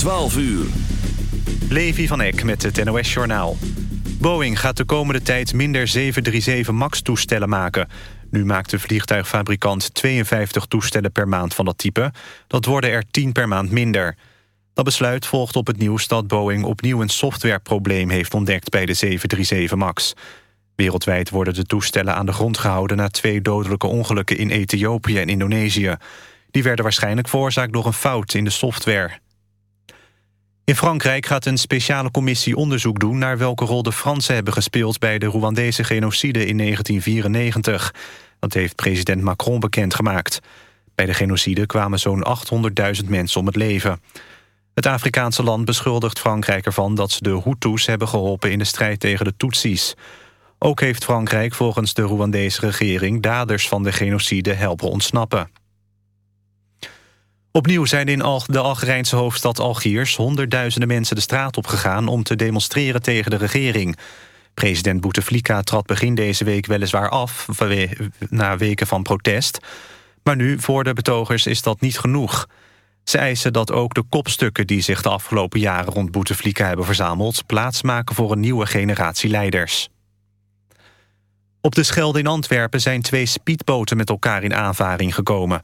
12 uur. Levi van Eck met het NOS-journaal. Boeing gaat de komende tijd minder 737 MAX-toestellen maken. Nu maakt de vliegtuigfabrikant 52 toestellen per maand van dat type. Dat worden er 10 per maand minder. Dat besluit volgt op het nieuws dat Boeing opnieuw een softwareprobleem heeft ontdekt bij de 737 MAX. Wereldwijd worden de toestellen aan de grond gehouden... na twee dodelijke ongelukken in Ethiopië en Indonesië. Die werden waarschijnlijk veroorzaakt door een fout in de software. In Frankrijk gaat een speciale commissie onderzoek doen... naar welke rol de Fransen hebben gespeeld... bij de Rwandese genocide in 1994. Dat heeft president Macron bekendgemaakt. Bij de genocide kwamen zo'n 800.000 mensen om het leven. Het Afrikaanse land beschuldigt Frankrijk ervan... dat ze de Hutus hebben geholpen in de strijd tegen de Tutsis. Ook heeft Frankrijk volgens de Rwandese regering... daders van de genocide helpen ontsnappen. Opnieuw zijn in de Algerijnse hoofdstad Algiers... honderdduizenden mensen de straat opgegaan... om te demonstreren tegen de regering. President Bouteflika trad begin deze week weliswaar af... na weken van protest. Maar nu, voor de betogers, is dat niet genoeg. Ze eisen dat ook de kopstukken die zich de afgelopen jaren... rond Bouteflika hebben verzameld... plaatsmaken voor een nieuwe generatie leiders. Op de Schelde in Antwerpen zijn twee speedboten met elkaar in aanvaring gekomen...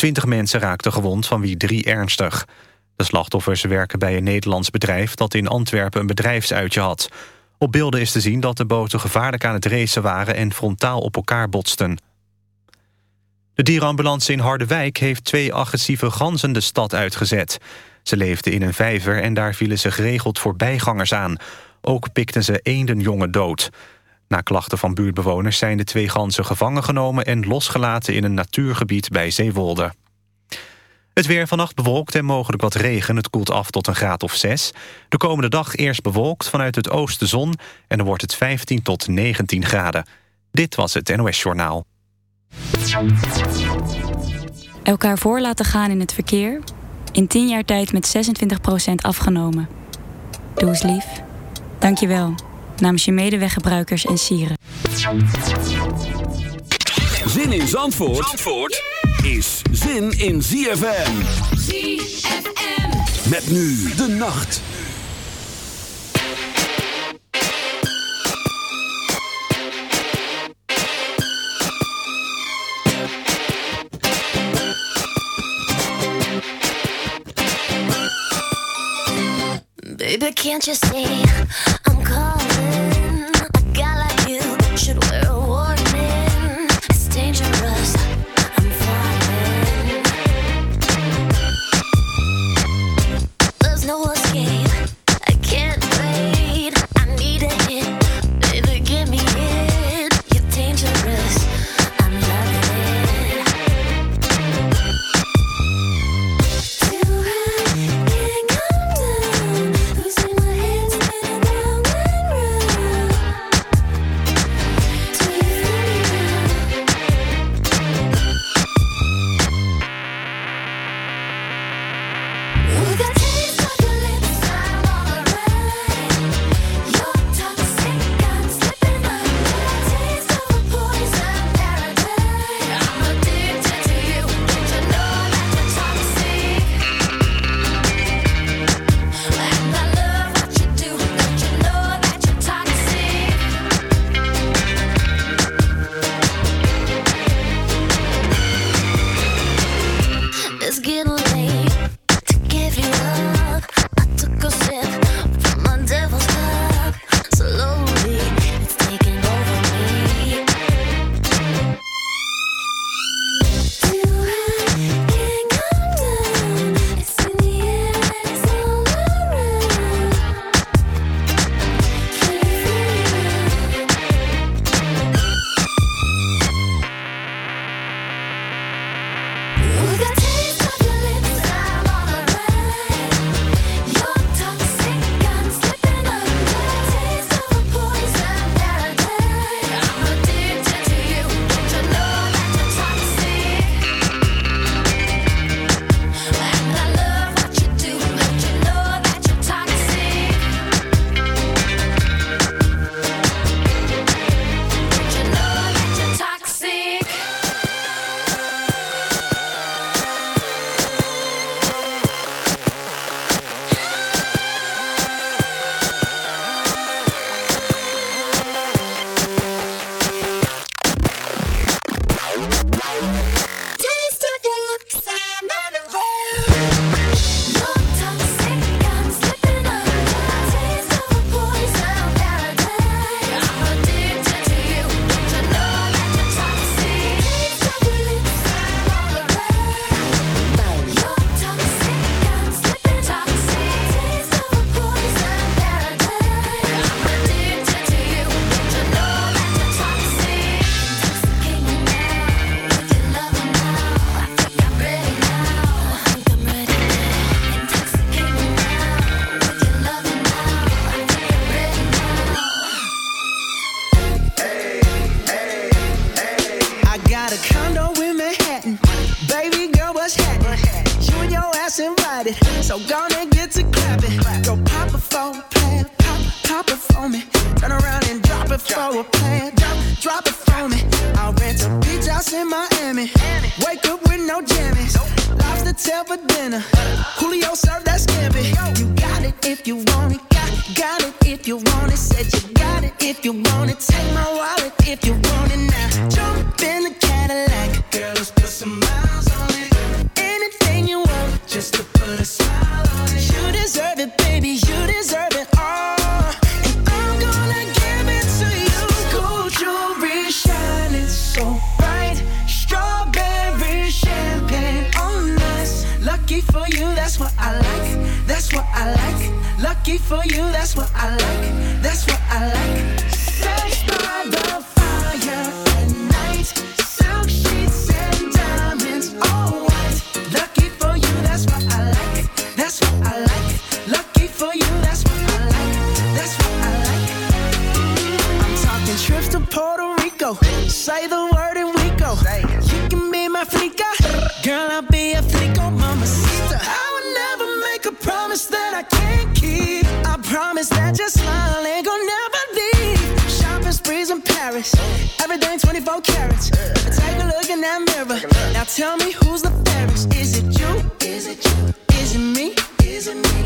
Twintig mensen raakten gewond, van wie drie ernstig. De slachtoffers werken bij een Nederlands bedrijf... dat in Antwerpen een bedrijfsuitje had. Op beelden is te zien dat de boten gevaarlijk aan het racen waren... en frontaal op elkaar botsten. De dierenambulance in Harderwijk heeft twee agressieve ganzen de stad uitgezet. Ze leefden in een vijver en daar vielen ze geregeld voorbijgangers aan. Ook pikten ze eendenjongen dood. Na klachten van buurtbewoners zijn de twee ganzen gevangen genomen... en losgelaten in een natuurgebied bij Zeewolde. Het weer vannacht bewolkt en mogelijk wat regen. Het koelt af tot een graad of 6. De komende dag eerst bewolkt vanuit het oosten zon... en dan wordt het 15 tot 19 graden. Dit was het NOS Journaal. Elkaar voor laten gaan in het verkeer... in 10 jaar tijd met 26% afgenomen. Doe eens lief. Dank je wel namens je medeweggebruikers en sieren. Zin in Zandvoort, Zandvoort is zin in ZFM. ZFM. Met nu de nacht. Baby, can't you see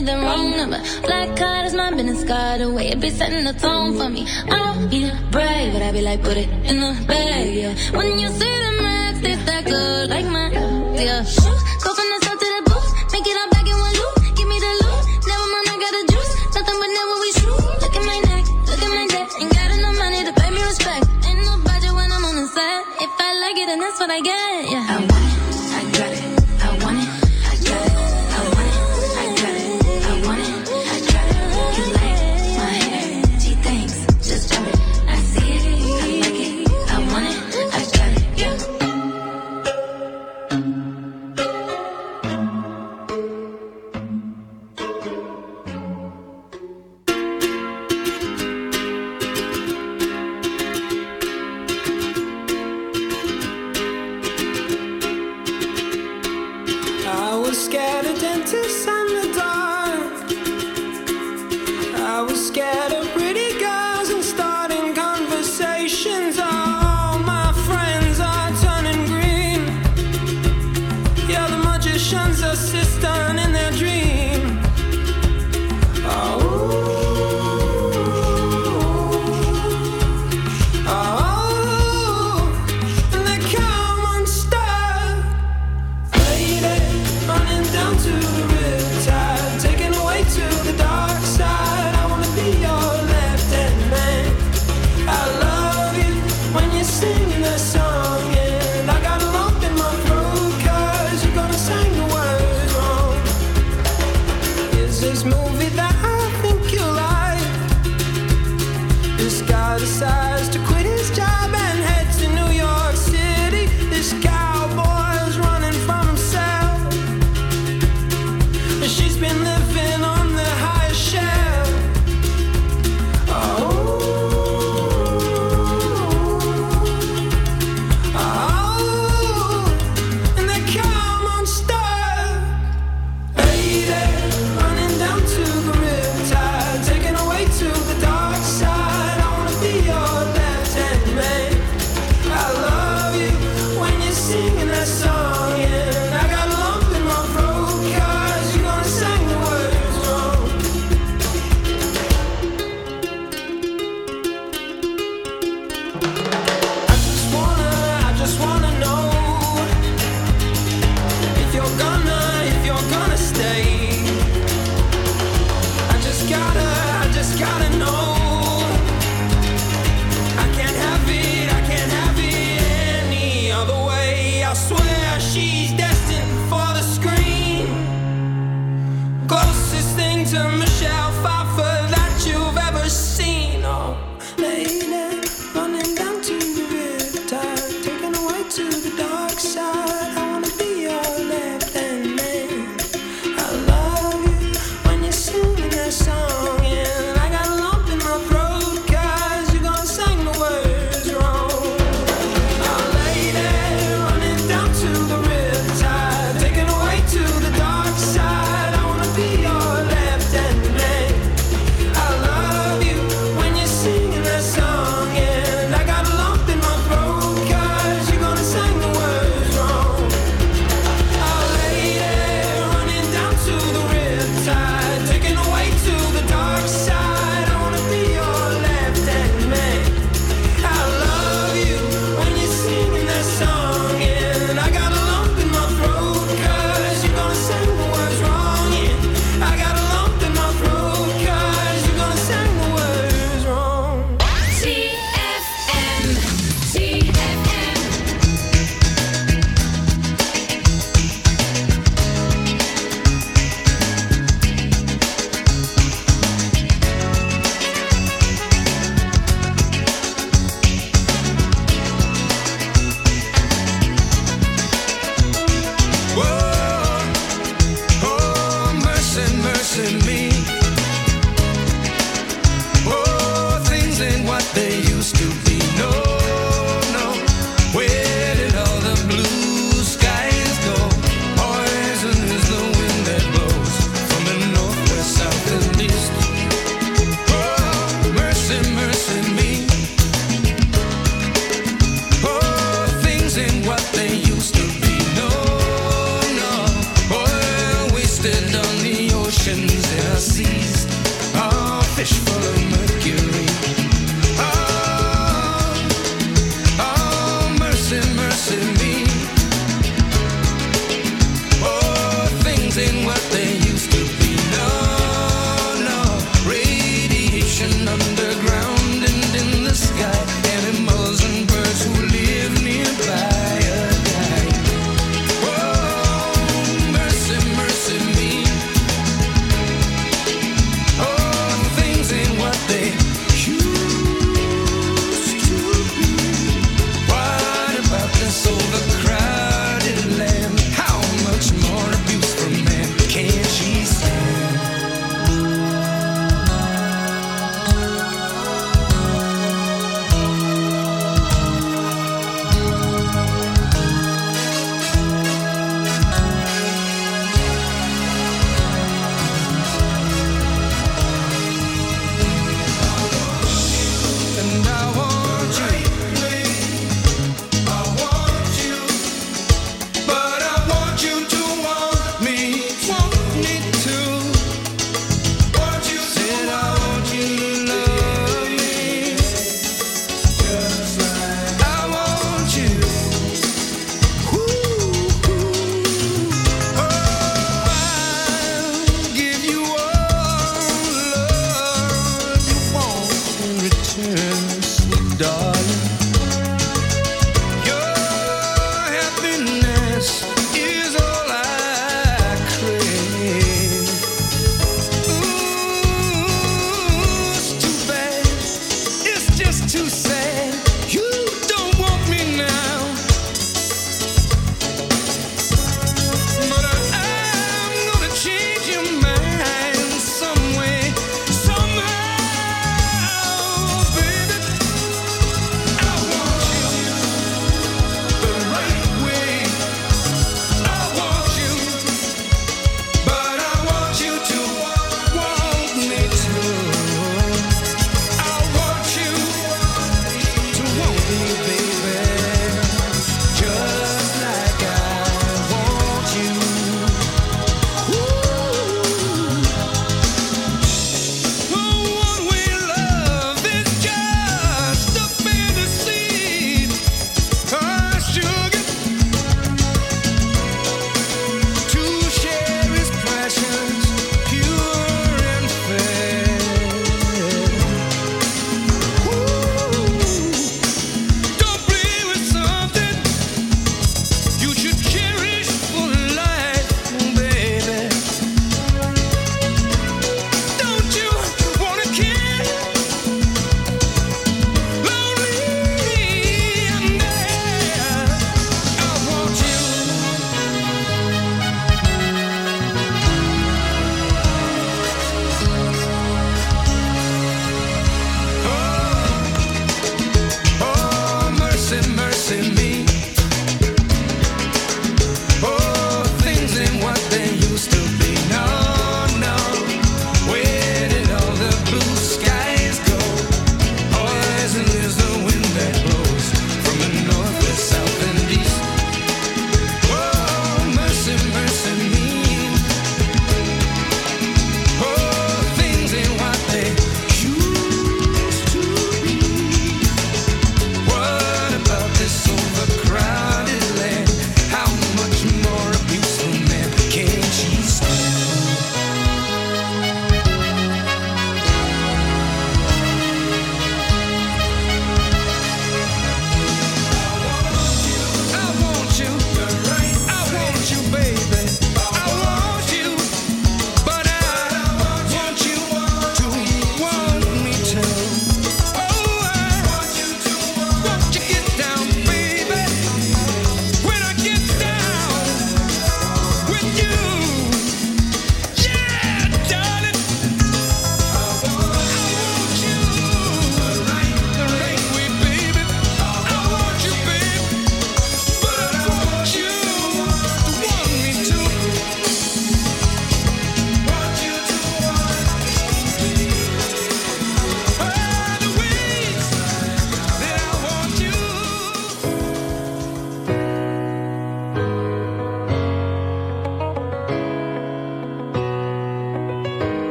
me the wrong number. Black card is my business card. away. way it be setting the tone for me. I don't need brave, but I be like, put it in the bag, yeah. When you see the max, it's that good, like my, yeah. this movie that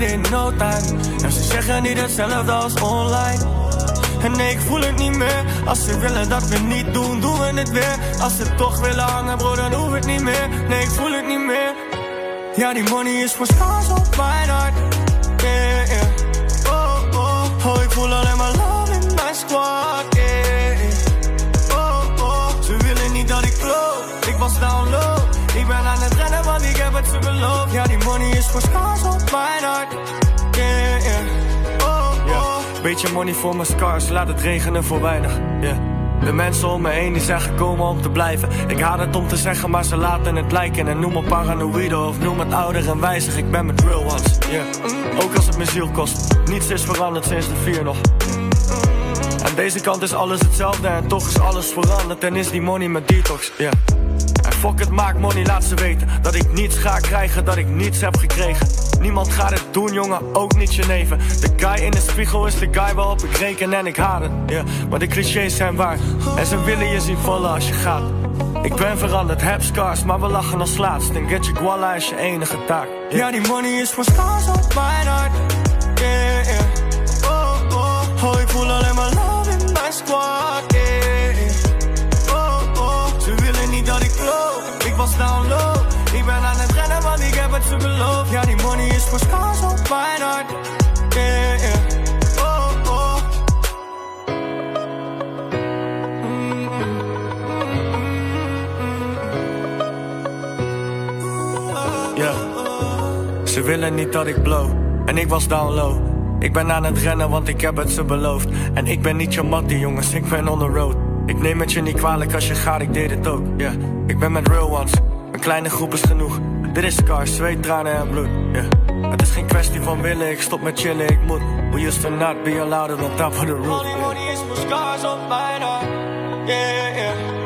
in no time. En ze zeggen niet hetzelfde als online. En nee, ik voel het niet meer. Als ze willen dat we niet doen, doen we het weer. Als ze toch willen hangen, bro, dan hoef het niet meer. Nee, ik voel het niet meer. Ja, die money is voor scars op mijn hart. Ja, die money is voor scars op mijn hart. Yeah, yeah. Oh, oh. Beetje money voor mijn scars, laat het regenen voor weinig. De mensen om me heen die zijn gekomen om te blijven. Ik haat het om te zeggen, maar ze laten het lijken. En noem me paranoïde of noem het ouder en wijzig. Ik ben met real ones, yeah. Ook als het mijn ziel kost. Niets is veranderd sinds de vier nog. Aan deze kant is alles hetzelfde en toch is alles veranderd. En is die money met detox, yeah. Fuck het, maak money, laat ze weten Dat ik niets ga krijgen, dat ik niets heb gekregen. Niemand gaat het doen, jongen, ook niet je neven De guy in de spiegel is de guy waarop ik reken en ik haat het yeah. Maar de clichés zijn waar En ze willen je zien vallen als je gaat. Ik ben veranderd, heb scars, maar we lachen als laatst. En get je guala is je enige taak yeah. Ja, die money is voor scars op mijn hart Yeah, yeah. Oh, oh, oh, ik voel alleen maar love in mijn squad was down low. Ik ben aan het rennen, want ik heb het ze beloofd. Ja, die money is voor scars op mijn hart. Yeah, yeah. Oh, oh. Ze willen niet dat ik blow. En ik was down low. Ik ben aan het rennen, want ik heb het ze beloofd. En ik ben niet je mattie, jongens, ik ben on the road Ik neem het je niet kwalijk als je gaat, ik deed het ook Ja, ik ben met real ones Een kleine groep is genoeg. Dit is scars, zweet, tranen en bloed Ja, het is geen kwestie van willen Ik stop met chillen, ik moet. We used to not be allowed on top of the roof. Is voor scars mijn hart Yeah, yeah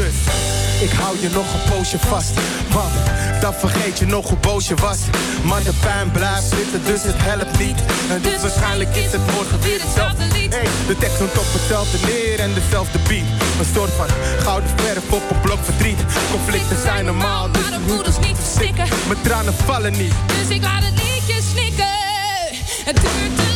Dus ik hou je nog een poosje vast. Want dan vergeet je nog hoe boos je was. Maar de pijn blijft zitten, dus het helpt niet. En dus waarschijnlijk is het morgen weer hetzelfde lied. Hey, de tekst komt op hetzelfde neer en dezelfde beat. Een soort van gouden verf op een blok verdriet. Conflicten zijn normaal, dus Maar de moeders niet verstikken. mijn tranen vallen niet. Dus ik laat het liedje snikken. Het duurt te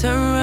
surround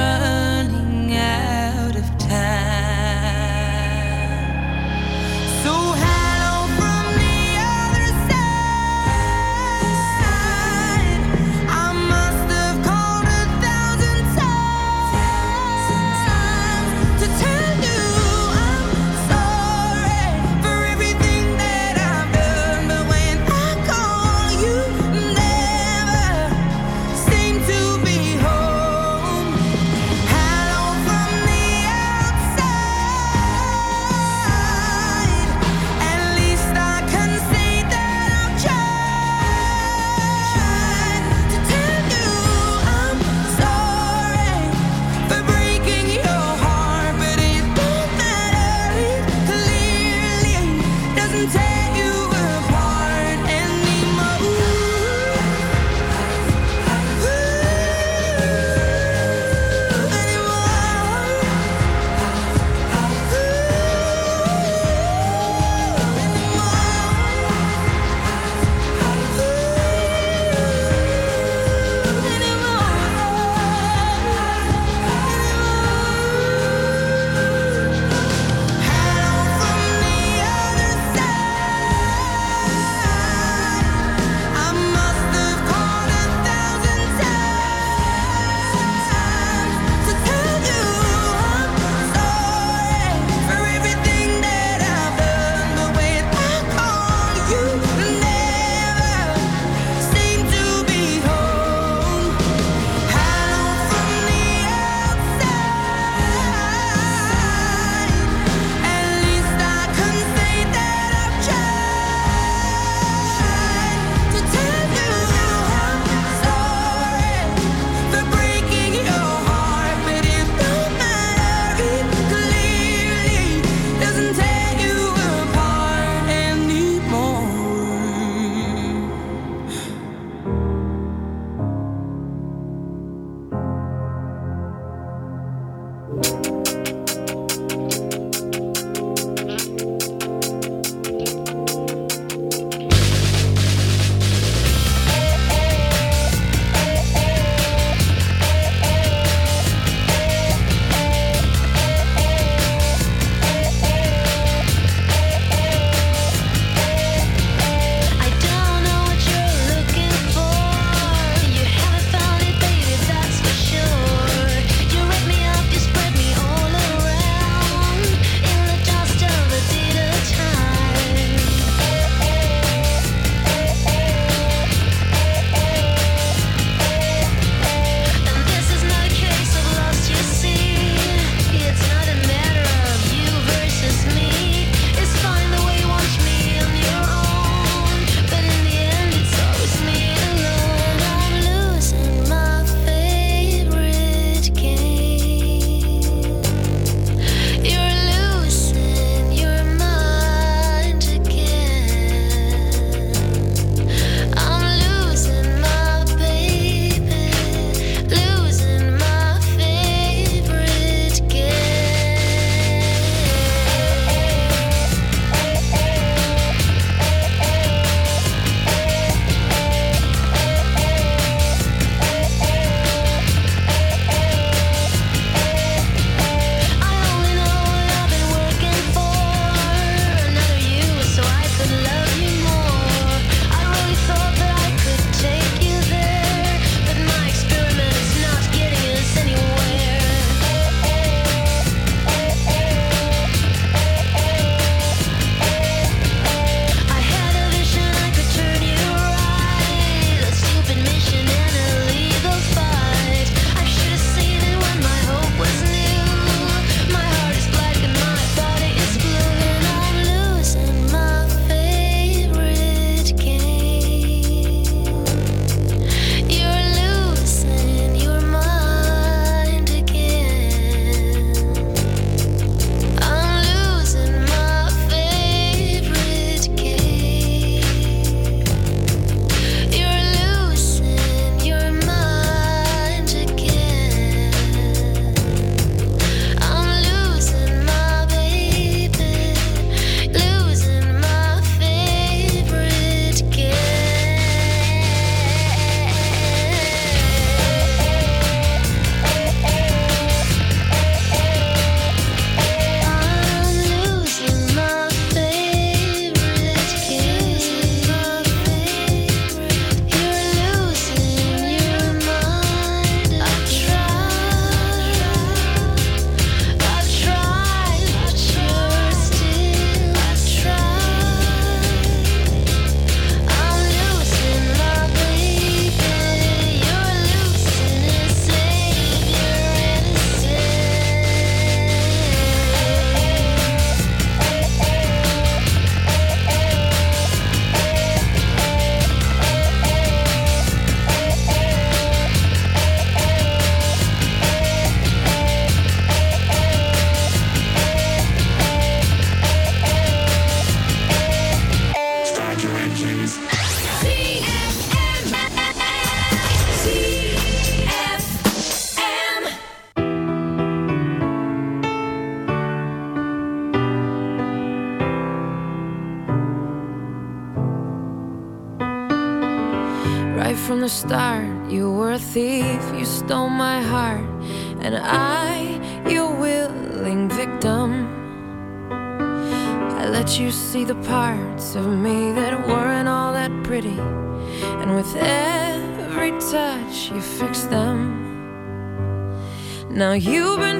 Now you've been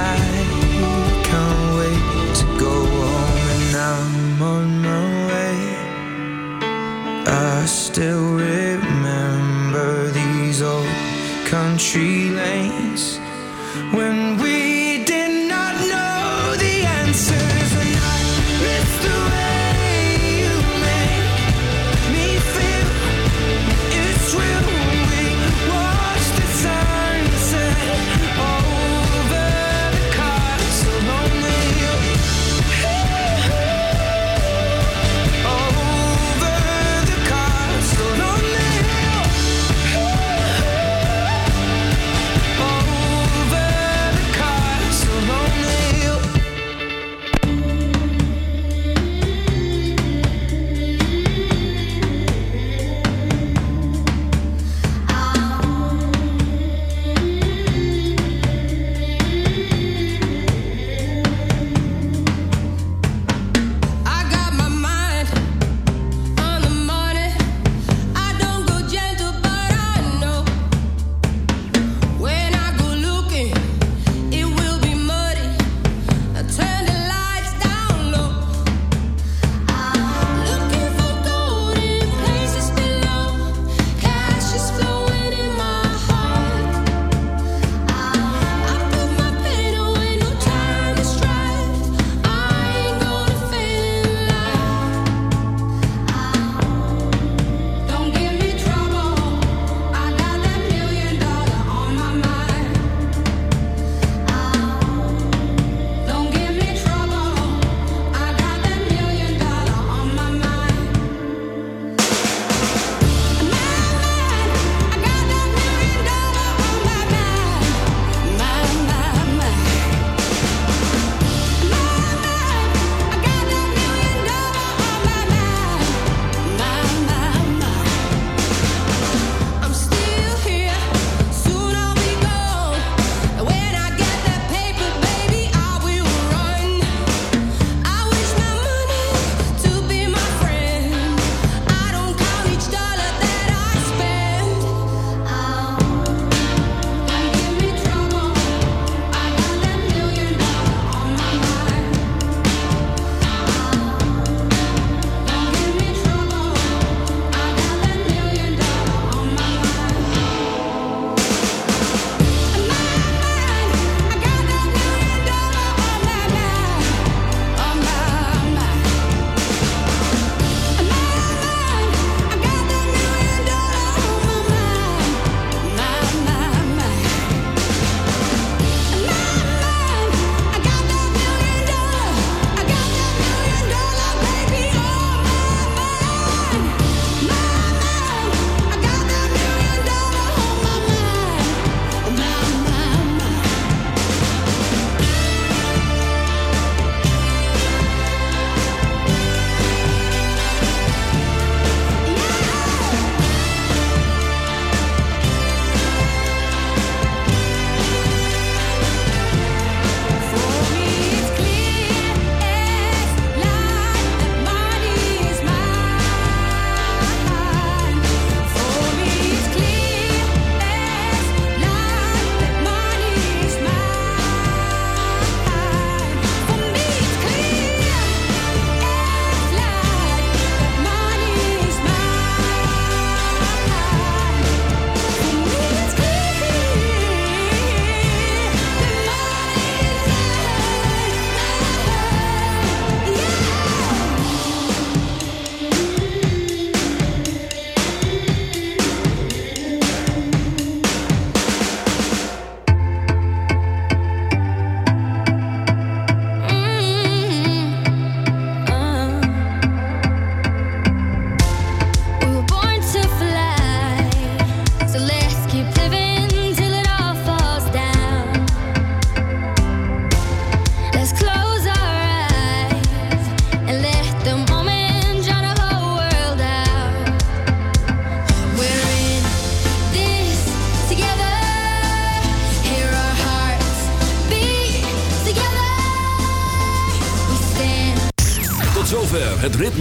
still